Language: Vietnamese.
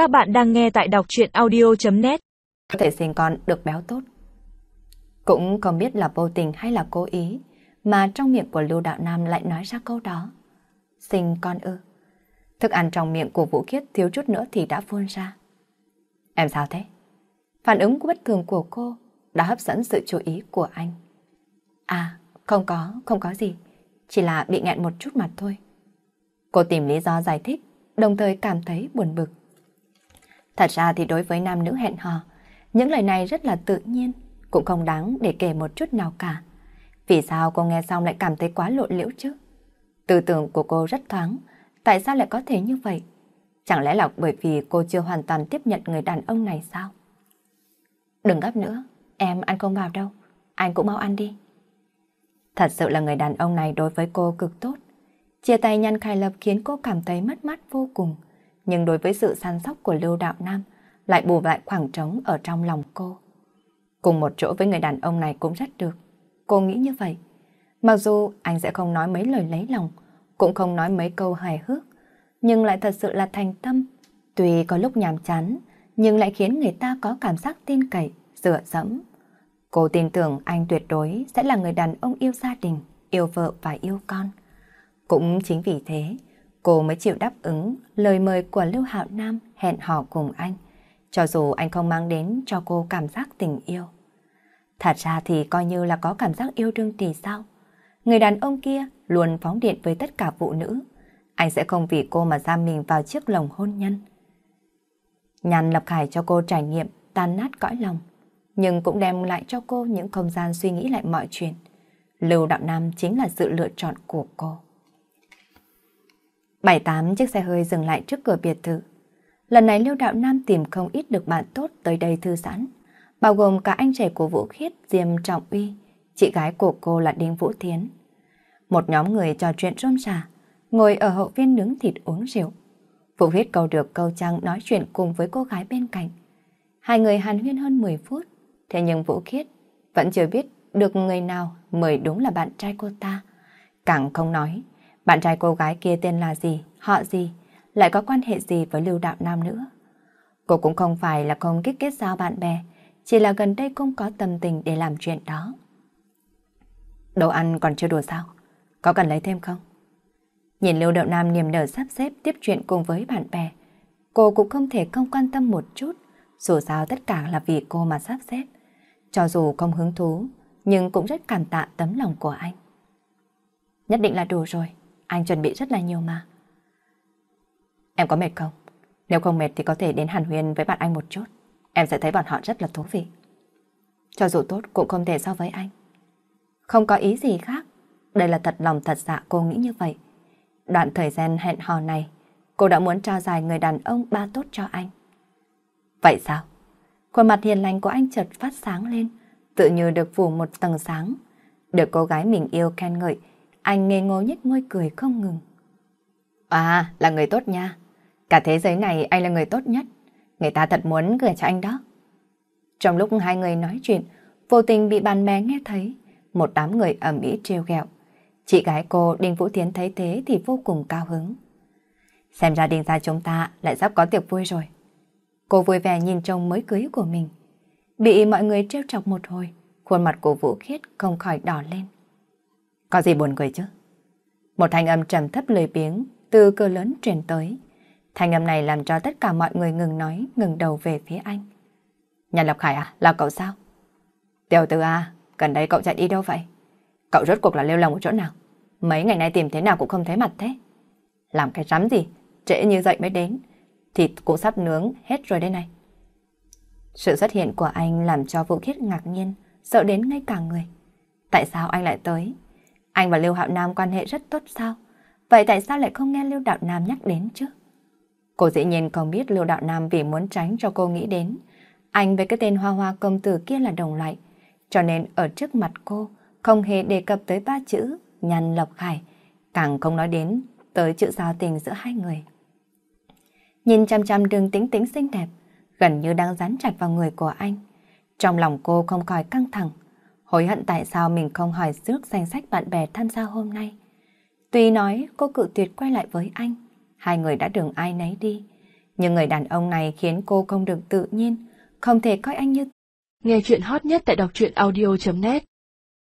Các bạn đang nghe tại đọc chuyện audio.net Có thể sinh con được béo tốt. Cũng không biết là vô tình hay là cố ý, mà trong miệng của Lưu Đạo Nam lại nói ra câu đó. Sinh con ư. Thức ăn trong miệng của Vũ kiết thiếu chút nữa thì đã phun ra. Em sao thế? Phản ứng của bất thường của cô đã hấp dẫn sự chú ý của anh. À, không có, không có gì. Chỉ là bị nghẹn một chút mặt thôi. Cô tìm lý do giải thích, đồng thời cảm thấy buồn bực. Thật ra thì đối với nam nữ hẹn hò, những lời này rất là tự nhiên, cũng không đáng để kể một chút nào cả. Vì sao cô nghe xong lại cảm thấy quá lộ liễu chứ? Tư tưởng của cô rất thoáng, tại sao lại có thể như vậy? Chẳng lẽ là bởi vì cô chưa hoàn toàn tiếp nhận người đàn ông này sao? Đừng gấp nữa, em ăn không vào đâu, anh cũng mau ăn đi. Thật sự là người đàn ông này đối với cô cực tốt. Chia tay nhăn khai lập khiến cô cảm thấy mất mát vô cùng. Nhưng đối với sự săn sóc của Lưu Đạo Nam lại bù lại khoảng trống ở trong lòng cô. Cùng một chỗ với người đàn ông này cũng rất được. Cô nghĩ như vậy. Mặc dù anh sẽ không nói mấy lời lấy lòng, cũng không nói mấy câu hài hước, nhưng lại thật sự là thành tâm. Tuy có lúc nhàm chán, nhưng lại khiến người ta có cảm giác tin cậy, dựa dẫm. Cô tin tưởng anh tuyệt đối sẽ là người đàn ông yêu gia đình, yêu vợ và yêu con. Cũng chính vì thế, cô mới chịu đáp ứng lời mời của Lưu Hạo Nam hẹn hò cùng anh, cho dù anh không mang đến cho cô cảm giác tình yêu. Thật ra thì coi như là có cảm giác yêu đương thì sao? Người đàn ông kia luôn phóng điện với tất cả phụ nữ. Anh sẽ không vì cô mà giam mình vào chiếc lồng hôn nhân. Nhàn lập khải cho cô trải nghiệm tan nát cõi lòng, nhưng cũng đem lại cho cô những không gian suy nghĩ lại mọi chuyện. Lưu Đạo Nam chính là sự lựa chọn của cô. Bảy tám chiếc xe hơi dừng lại trước cửa biệt thự. Lần này Lưu Đạo Nam tìm không ít được bạn tốt tới đây thư giãn, bao gồm cả anh trẻ của Vũ Khiết, Diêm Trọng Uy, chị gái của cô là Đinh Vũ Thiến. Một nhóm người trò chuyện rôm rả, ngồi ở hậu viên nướng thịt uống rượu. Vũ Khiết câu được câu trăng nói chuyện cùng với cô gái bên cạnh. Hai người hàn huyên hơn 10 phút, thế nhưng Vũ Khiết vẫn chưa biết được người nào mời đúng là bạn trai cô ta. Càng không nói, bạn trai cô gái kia tên là gì, họ gì, lại có quan hệ gì với Lưu Đạo Nam nữa. Cô cũng không phải là không kích kết giao bạn bè, chỉ là gần đây không có tâm tình để làm chuyện đó. Đồ ăn còn chưa đủ sao? Có cần lấy thêm không? Nhìn Lưu Đạo Nam niềm nở sắp xếp tiếp chuyện cùng với bạn bè, cô cũng không thể không quan tâm một chút, dù sao tất cả là vì cô mà sắp xếp. Cho dù không hứng thú, nhưng cũng rất cảm tạ tấm lòng của anh. Nhất định là đủ rồi, anh chuẩn bị rất là nhiều mà. Em có mệt không? Nếu không mệt thì có thể đến Hàn Huyền với bạn anh một chút. Em sẽ thấy bọn họ rất là thú vị. Cho dù tốt cũng không thể so với anh. Không có ý gì khác. Đây là thật lòng thật dạ cô nghĩ như vậy. Đoạn thời gian hẹn hò này, cô đã muốn trao dài người đàn ông ba tốt cho anh. Vậy sao? Khuôn mặt hiền lành của anh chợt phát sáng lên, tự như được phủ một tầng sáng. Được cô gái mình yêu khen ngợi, anh ngây ngô nhếch môi cười không ngừng. À, là người tốt nha. Cả thế giới này anh là người tốt nhất. Người ta thật muốn gửi cho anh đó. Trong lúc hai người nói chuyện, vô tình bị bạn bè nghe thấy. Một đám người ẩm ý trêu ghẹo. Chị gái cô Đinh Vũ Tiến thấy thế thì vô cùng cao hứng. Xem ra đình gia chúng ta lại sắp có tiệc vui rồi. Cô vui vẻ nhìn trông mới cưới của mình. Bị mọi người trêu chọc một hồi, khuôn mặt của Vũ Khiết không khỏi đỏ lên. Có gì buồn cười chứ? Một thanh âm trầm thấp lười biếng từ cửa lớn truyền tới. Thanh âm này làm cho tất cả mọi người ngừng nói, ngừng đầu về phía anh. Nhà Lập Khải à, là cậu sao? Tiểu tử à, gần đây cậu chạy đi đâu vậy? Cậu rốt cuộc là lêu lòng ở chỗ nào? Mấy ngày nay tìm thế nào cũng không thấy mặt thế. Làm cái rắm gì, trễ như dậy mới đến. Thịt cũng sắp nướng hết rồi đây này. Sự xuất hiện của anh làm cho Vũ Khiết ngạc nhiên, sợ đến ngay cả người. Tại sao anh lại tới? Anh và Lưu Hạo Nam quan hệ rất tốt sao? Vậy tại sao lại không nghe Lưu Đạo Nam nhắc đến chứ? Cô dĩ nhiên không biết Lưu Đạo Nam vì muốn tránh cho cô nghĩ đến. Anh với cái tên Hoa Hoa công tử kia là đồng loại. Cho nên ở trước mặt cô không hề đề cập tới ba chữ nhăn lộc khải. Càng không nói đến tới chữ giao tình giữa hai người. Nhìn chăm chăm đường tính tính xinh đẹp, gần như đang dán chặt vào người của anh. Trong lòng cô không khỏi căng thẳng, hối hận tại sao mình không hỏi trước danh sách bạn bè tham gia hôm nay. Tuy nói cô cự tuyệt quay lại với anh, hai người đã đường ai nấy đi, Nhưng người đàn ông này khiến cô không được tự nhiên, không thể coi anh như... Nghe chuyện hot nhất tại đọc truyện audio.net